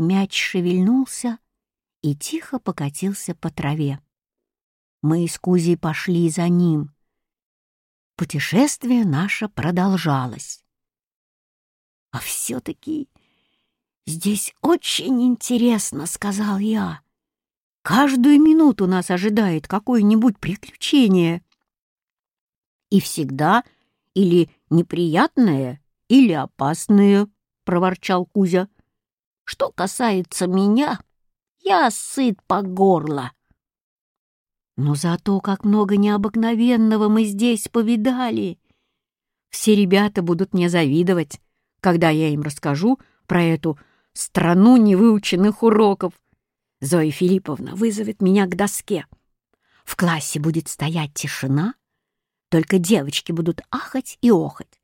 Мяч шевельнулся и тихо покатился по траве. Мы с Кузей пошли за ним. Путешествие наше продолжалось. «А все-таки здесь очень интересно», — сказал я. «Каждую минуту нас ожидает какое-нибудь приключение. И всегда или неприятное, или опасное», — проворчал Кузя. «Что касается меня, я сыт по горло». Но зато как много необыкновенного мы здесь повидали. Все ребята будут мне завидовать, когда я им расскажу про эту страну невыученных уроков. Зоя Филипповна вызовет меня к доске. В классе будет стоять тишина, только девочки будут ахать и охать.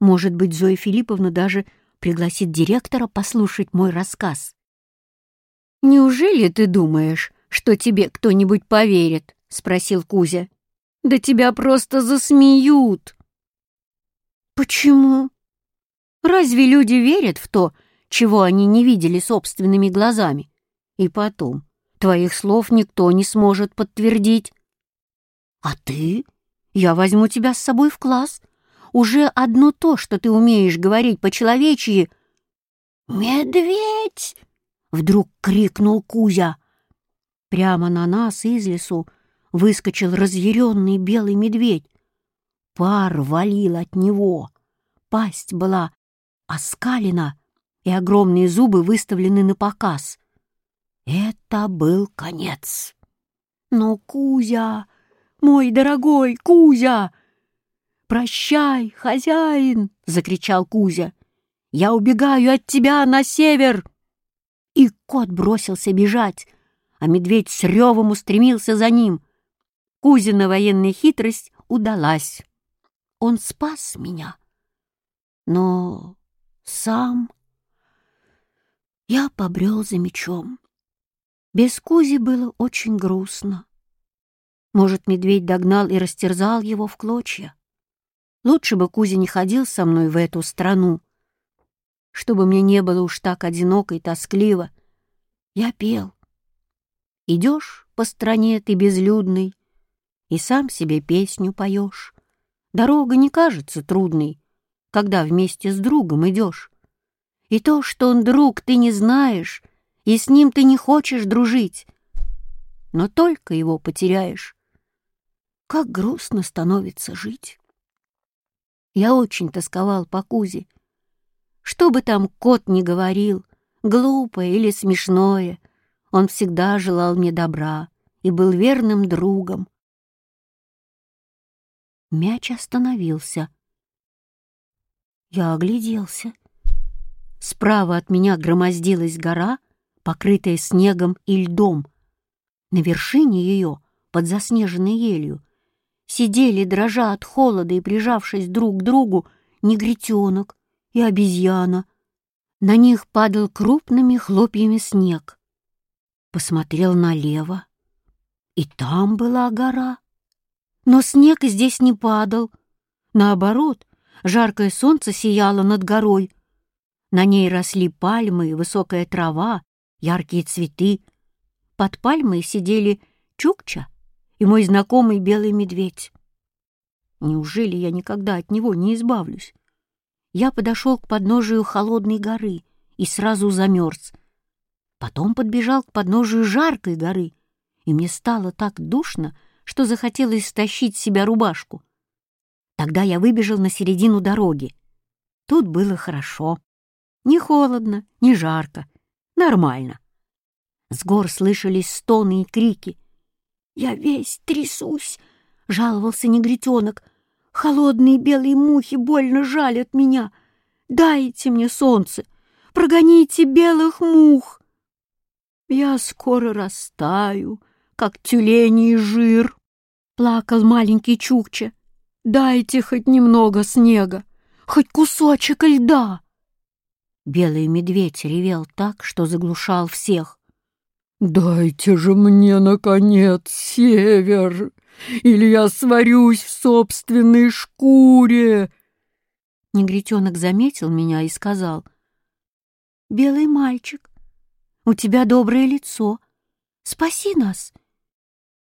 Может быть, Зоя Филипповна даже пригласит директора послушать мой рассказ. «Неужели ты думаешь, что тебе кто-нибудь поверит?» — спросил Кузя. «Да тебя просто засмеют!» «Почему? Разве люди верят в то, чего они не видели собственными глазами? И потом, твоих слов никто не сможет подтвердить. А ты? Я возьму тебя с собой в класс. Уже одно то, что ты умеешь говорить по-человечьи...» «Медведь!» — вдруг крикнул Кузя. Прямо на нас из лесу выскочил разъяренный белый медведь. Пар валил от него. Пасть была оскалена, и огромные зубы выставлены на показ. Это был конец. Но Кузя, мой дорогой Кузя! «Прощай, хозяин!» — закричал Кузя. «Я убегаю от тебя на север!» И кот бросился бежать, а медведь с ревом устремился за ним. Кузина военная хитрость удалась. Он спас меня. Но сам я побрел за мечом. Без Кузи было очень грустно. Может, медведь догнал и растерзал его в клочья. Лучше бы Кузя не ходил со мной в эту страну. Чтобы мне не было уж так одиноко и тоскливо, я пел. Идешь по стране ты безлюдной, и сам себе песню поешь. Дорога не кажется трудной, когда вместе с другом идешь. И то, что он друг, ты не знаешь, и с ним ты не хочешь дружить, но только его потеряешь. Как грустно становится жить. Я очень тосковал по Кузе. Что бы там кот ни говорил, глупое или смешное — он всегда желал мне добра и был верным другом. Мяч остановился. Я огляделся. Справа от меня громоздилась гора, покрытая снегом и льдом. На вершине ее, под заснеженной елью, сидели, дрожа от холода и прижавшись друг к другу, негритенок и обезьяна. На них падал крупными хлопьями снег посмотрел налево, и там была гора. Но снег здесь не падал. Наоборот, жаркое солнце сияло над горой. На ней росли пальмы, высокая трава, яркие цветы. Под пальмой сидели Чукча и мой знакомый белый медведь. Неужели я никогда от него не избавлюсь? Я подошел к подножию холодной горы и сразу замерз. Потом подбежал к подножию жаркой горы, и мне стало так душно, что захотелось стащить с себя рубашку. Тогда я выбежал на середину дороги. Тут было хорошо. Не холодно, не жарко. Нормально. С гор слышались стоны и крики. «Я весь трясусь!» — жаловался негритенок. «Холодные белые мухи больно жалят меня. Дайте мне солнце! Прогоните белых мух!» Я скоро растаю, как тюленей жир, — плакал маленький Чукча. Дайте хоть немного снега, хоть кусочек льда. Белый медведь ревел так, что заглушал всех. «Дайте же мне, наконец, север, или я сварюсь в собственной шкуре!» Негритенок заметил меня и сказал. «Белый мальчик, У тебя доброе лицо. Спаси нас!»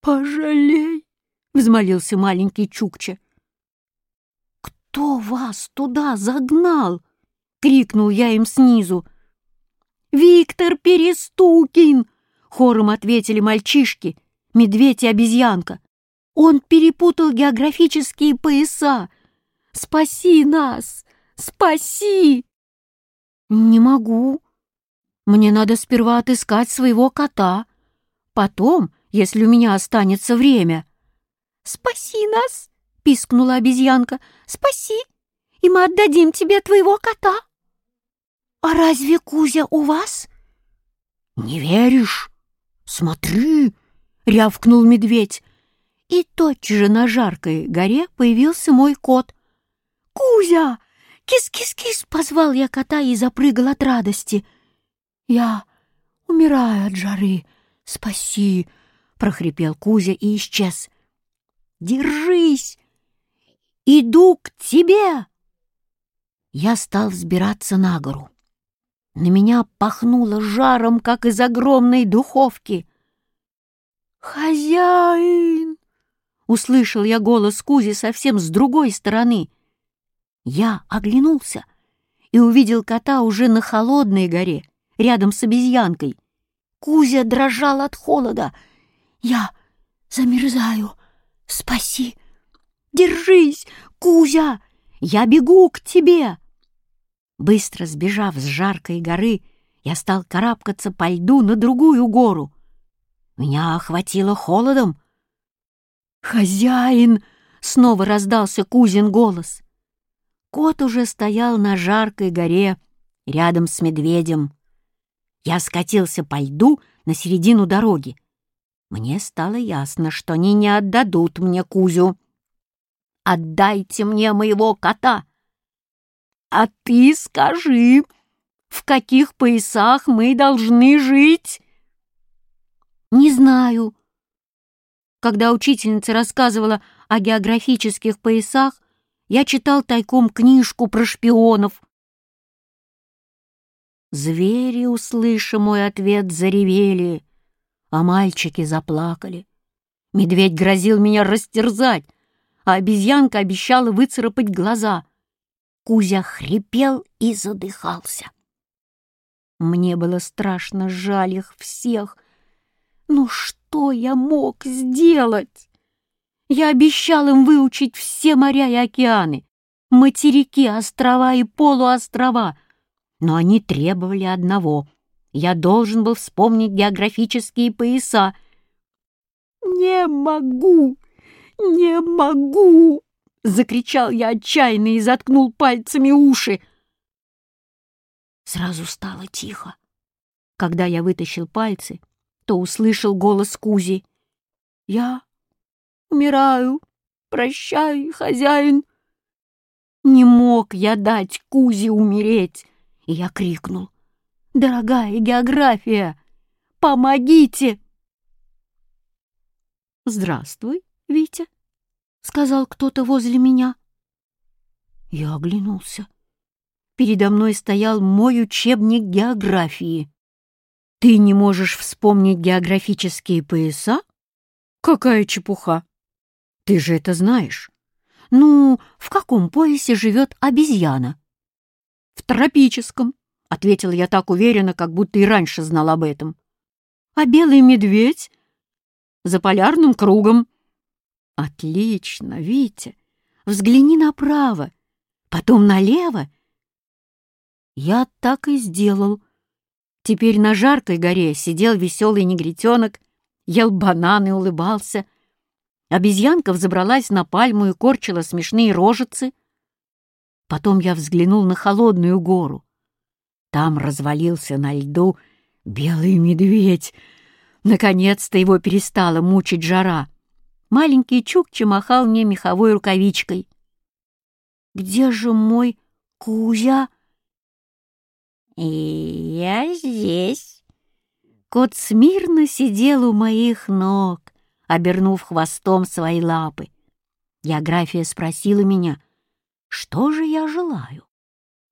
«Пожалей!» — взмолился маленький Чукча. «Кто вас туда загнал?» — крикнул я им снизу. «Виктор Перестукин!» — хором ответили мальчишки, медведь и обезьянка. «Он перепутал географические пояса! Спаси нас! Спаси!» «Не могу. Мне надо сперва отыскать своего кота. Потом, если у меня останется время...» «Спаси нас!» — пискнула обезьянка. «Спаси, и мы отдадим тебе твоего кота!» «А разве Кузя у вас?» «Не веришь? Смотри!» — рявкнул медведь. И тотчас же на жаркой горе появился мой кот. «Кузя! Кис-кис-кис!» — позвал я кота и запрыгал от радости. «Я умираю от жары. Спаси!» — прохрипел Кузя и исчез. «Держись! Иду к тебе!» Я стал взбираться на гору. На меня пахнуло жаром, как из огромной духовки. «Хозяин!» — услышал я голос Кузи совсем с другой стороны. Я оглянулся и увидел кота уже на холодной горе, рядом с обезьянкой. Кузя дрожал от холода. «Я замерзаю. Спаси! Держись, Кузя! Я бегу к тебе!» Быстро сбежав с жаркой горы, я стал карабкаться по льду на другую гору. Меня охватило холодом. «Хозяин!» — снова раздался Кузин голос. Кот уже стоял на жаркой горе рядом с медведем. Я скатился по льду на середину дороги. Мне стало ясно, что они не отдадут мне Кузю. «Отдайте мне моего кота!» А ты скажи, в каких поясах мы должны жить? Не знаю. Когда учительница рассказывала о географических поясах, я читал тайком книжку про шпионов. Звери, услыша мой ответ, заревели, а мальчики заплакали. Медведь грозил меня растерзать, а обезьянка обещала выцарапать глаза. Кузя хрипел и задыхался. Мне было страшно жаль их всех. Ну что я мог сделать? Я обещал им выучить все моря и океаны, материки, острова и полуострова, но они требовали одного. Я должен был вспомнить географические пояса. «Не могу! Не могу!» — закричал я отчаянно и заткнул пальцами уши. Сразу стало тихо. Когда я вытащил пальцы, то услышал голос Кузи. «Я умираю. Прощай, хозяин». Не мог я дать Кузе умереть, и я крикнул. «Дорогая география, помогите!» «Здравствуй, Витя», — сказал кто-то возле меня. Я оглянулся. Передо мной стоял мой учебник географии. «Ты не можешь вспомнить географические пояса? Какая чепуха! Ты же это знаешь. Ну, в каком поясе живет обезьяна?» «В тропическом», — ответил я так уверенно, как будто и раньше знал об этом. «А белый медведь?» «За полярным кругом», «Отлично, Витя! Взгляни направо, потом налево!» Я так и сделал. Теперь на жаркой горе сидел веселый негритенок, ел бананы улыбался. Обезьянка взобралась на пальму и корчила смешные рожицы. Потом я взглянул на холодную гору. Там развалился на льду белый медведь. Наконец-то его перестала мучить жара маленький Чукча махал мне меховой рукавичкой. «Где же мой Кузя?» «И я здесь». Кот смирно сидел у моих ног, обернув хвостом свои лапы. География спросила меня, что же я желаю?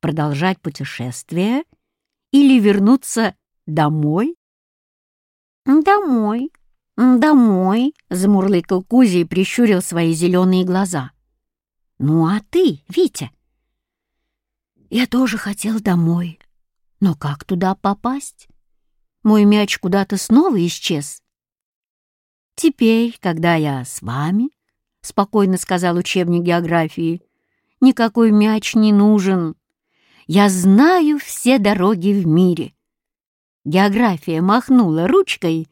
Продолжать путешествие или вернуться Домой?» «Домой, домой», — замурлыкал Кузя и прищурил свои зеленые глаза. «Ну а ты, Витя?» «Я тоже хотел домой. Но как туда попасть? Мой мяч куда-то снова исчез». «Теперь, когда я с вами», — спокойно сказал учебник географии, — «никакой мяч не нужен. Я знаю все дороги в мире». География махнула ручкой,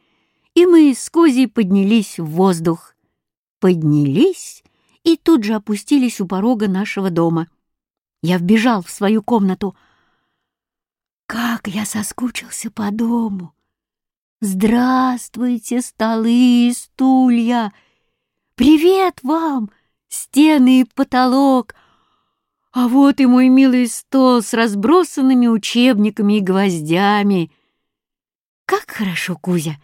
и мы с Кузей поднялись в воздух. Поднялись и тут же опустились у порога нашего дома. Я вбежал в свою комнату. Как я соскучился по дому! Здравствуйте, столы и стулья! Привет вам, стены и потолок! А вот и мой милый стол с разбросанными учебниками и гвоздями. Как хорошо, Кузя,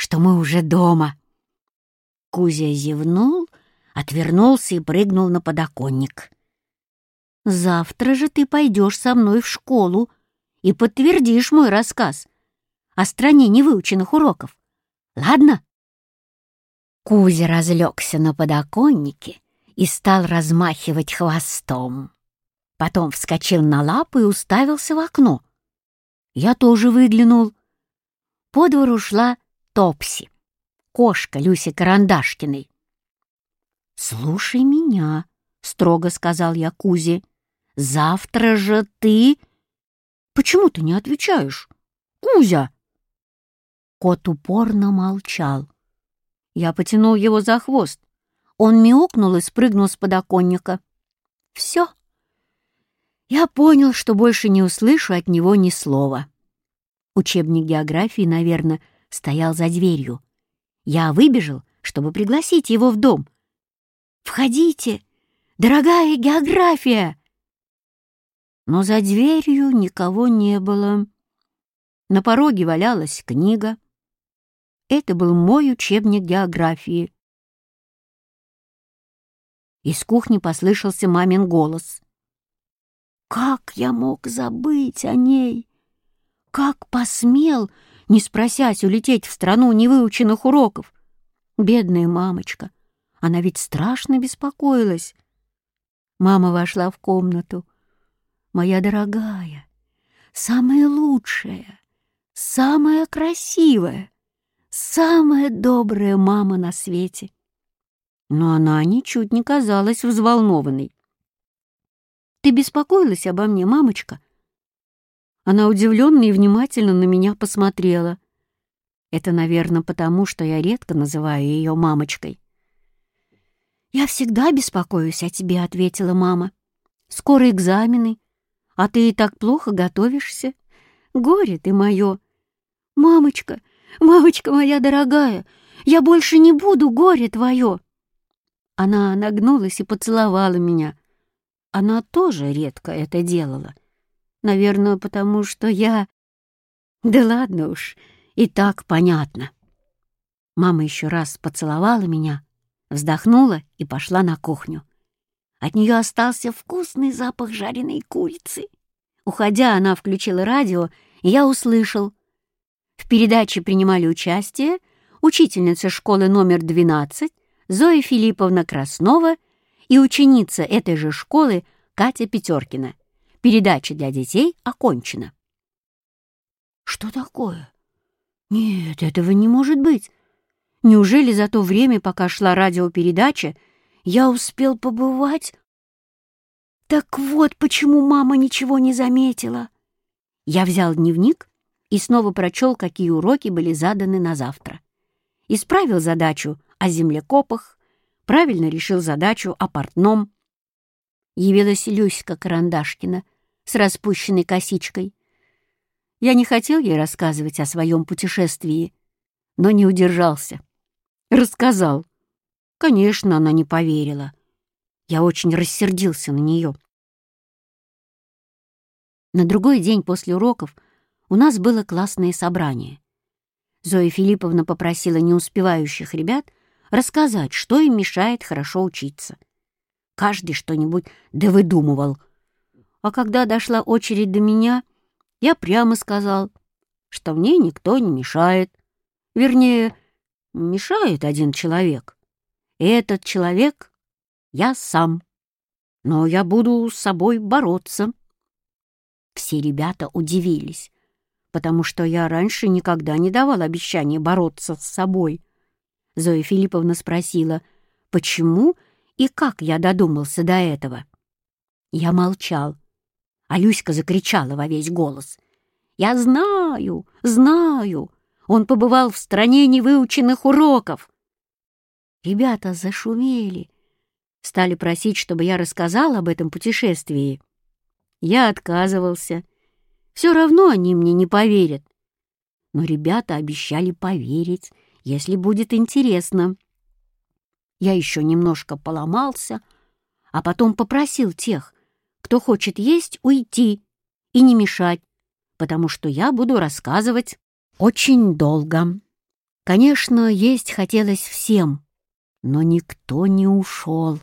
что мы уже дома. Кузя зевнул, отвернулся и прыгнул на подоконник. «Завтра же ты пойдешь со мной в школу и подтвердишь мой рассказ о стране невыученных уроков. Ладно?» Кузя разлегся на подоконнике и стал размахивать хвостом. Потом вскочил на лапы и уставился в окно. Я тоже выглянул. По двору шла Топси, кошка Люси Карандашкиной. «Слушай меня», — строго сказал я Кузе. «Завтра же ты...» «Почему ты не отвечаешь, Кузя?» Кот упорно молчал. Я потянул его за хвост. Он мяукнул и спрыгнул с подоконника. «Все». Я понял, что больше не услышу от него ни слова. Учебник географии, наверное, стоял за дверью. Я выбежал, чтобы пригласить его в дом. «Входите, дорогая география!» Но за дверью никого не было. На пороге валялась книга. Это был мой учебник географии. Из кухни послышался мамин голос. «Как я мог забыть о ней? Как посмел, не спросясь, улететь в страну невыученных уроков? Бедная мамочка, она ведь страшно беспокоилась. Мама вошла в комнату. «Моя дорогая, самая лучшая, самая красивая, самая добрая мама на свете. Но она ничуть не казалась взволнованной. «Ты беспокоилась обо мне, мамочка?» Она удивленно и внимательно на меня посмотрела. Это, наверное, потому, что я редко называю ее мамочкой. «Я всегда беспокоюсь о тебе», — ответила мама. «Скоро экзамены, а ты и так плохо готовишься. Горе ты мое! Мамочка, мамочка моя дорогая, я больше не буду горе твое!» Она нагнулась и поцеловала меня. Она тоже редко это делала. Наверное, потому что я... Да ладно уж, и так понятно. Мама еще раз поцеловала меня, вздохнула и пошла на кухню. От нее остался вкусный запах жареной курицы. Уходя, она включила радио, и я услышал. В передаче принимали участие учительница школы номер 12 Зоя Филипповна Краснова и ученица этой же школы Катя Петеркина. Передача для детей окончена. Что такое? Нет, этого не может быть. Неужели за то время, пока шла радиопередача, я успел побывать? Так вот почему мама ничего не заметила. Я взял дневник и снова прочел, какие уроки были заданы на завтра. Исправил задачу о землекопах, правильно решил задачу о портном, явилась Люська Карандашкина с распущенной косичкой. Я не хотел ей рассказывать о своем путешествии, но не удержался. Рассказал. Конечно, она не поверила. Я очень рассердился на нее. На другой день после уроков у нас было классное собрание. Зоя Филипповна попросила неуспевающих ребят рассказать, что им мешает хорошо учиться — Каждый что-нибудь да выдумывал. А когда дошла очередь до меня, я прямо сказал, что мне никто не мешает. Вернее, мешает один человек. И этот человек — я сам. Но я буду с собой бороться. Все ребята удивились, потому что я раньше никогда не давал обещания бороться с собой. Зоя Филипповна спросила, почему и как я додумался до этого. Я молчал, а Люська закричала во весь голос. «Я знаю, знаю! Он побывал в стране невыученных уроков!» Ребята зашумели, стали просить, чтобы я рассказал об этом путешествии. Я отказывался. Все равно они мне не поверят. Но ребята обещали поверить, если будет интересно. Я еще немножко поломался, а потом попросил тех, кто хочет есть, уйти и не мешать, потому что я буду рассказывать очень долго. Конечно, есть хотелось всем, но никто не ушел.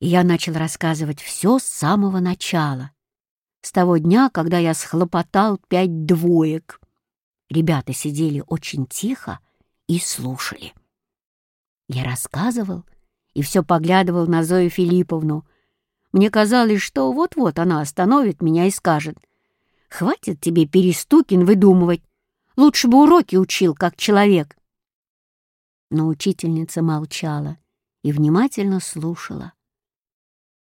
И я начал рассказывать все с самого начала, с того дня, когда я схлопотал пять двоек. Ребята сидели очень тихо и слушали. Я рассказывал и все поглядывал на Зою Филипповну. Мне казалось, что вот-вот она остановит меня и скажет, «Хватит тебе, Перестукин, выдумывать. Лучше бы уроки учил, как человек». Но учительница молчала и внимательно слушала.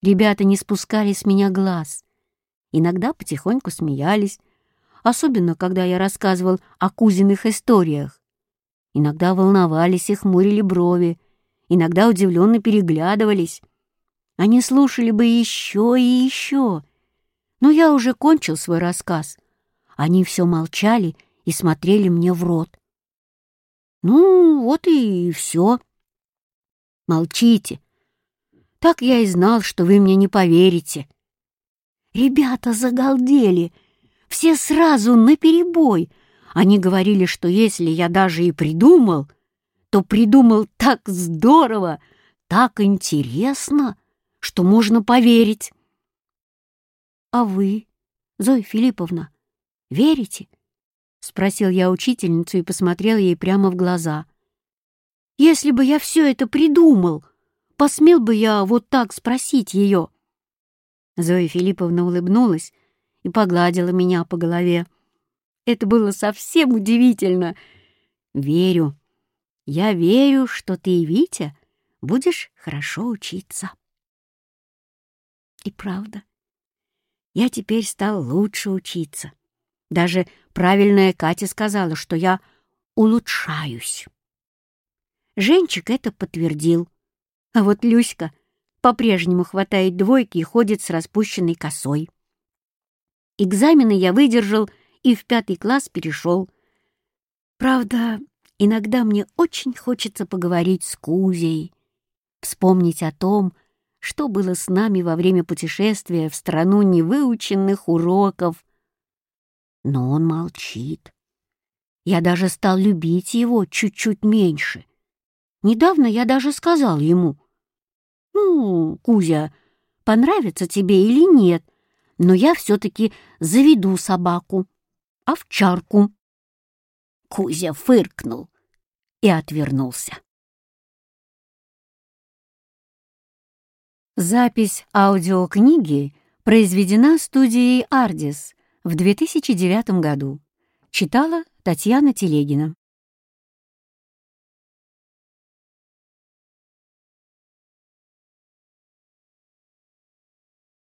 Ребята не спускали с меня глаз. Иногда потихоньку смеялись, особенно когда я рассказывал о кузиных историях. Иногда волновались и хмурили брови, иногда удивленно переглядывались. Они слушали бы еще и еще. Но я уже кончил свой рассказ. Они все молчали и смотрели мне в рот. Ну, вот и все. Молчите. Так я и знал, что вы мне не поверите. Ребята загалдели, все сразу наперебой. Они говорили, что если я даже и придумал, то придумал так здорово, так интересно, что можно поверить. А вы, Зоя Филипповна, верите? — спросил я учительницу и посмотрел ей прямо в глаза. «Если бы я все это придумал, посмел бы я вот так спросить ее?» Зоя Филипповна улыбнулась и погладила меня по голове. Это было совсем удивительно. «Верю. Я верю, что ты Витя будешь хорошо учиться». И правда, я теперь стал лучше учиться. Даже правильная Катя сказала, что я улучшаюсь. Женчик это подтвердил. А вот Люська по-прежнему хватает двойки и ходит с распущенной косой. Экзамены я выдержал и в пятый класс перешел. Правда, иногда мне очень хочется поговорить с Кузей, вспомнить о том, что было с нами во время путешествия в страну невыученных уроков, но он молчит. Я даже стал любить его чуть-чуть меньше. Недавно я даже сказал ему, «Ну, Кузя, понравится тебе или нет, но я все-таки заведу собаку, овчарку». Кузя фыркнул и отвернулся. Запись аудиокниги произведена студией «Ардис» в 2009 году. Читала Татьяна Телегина.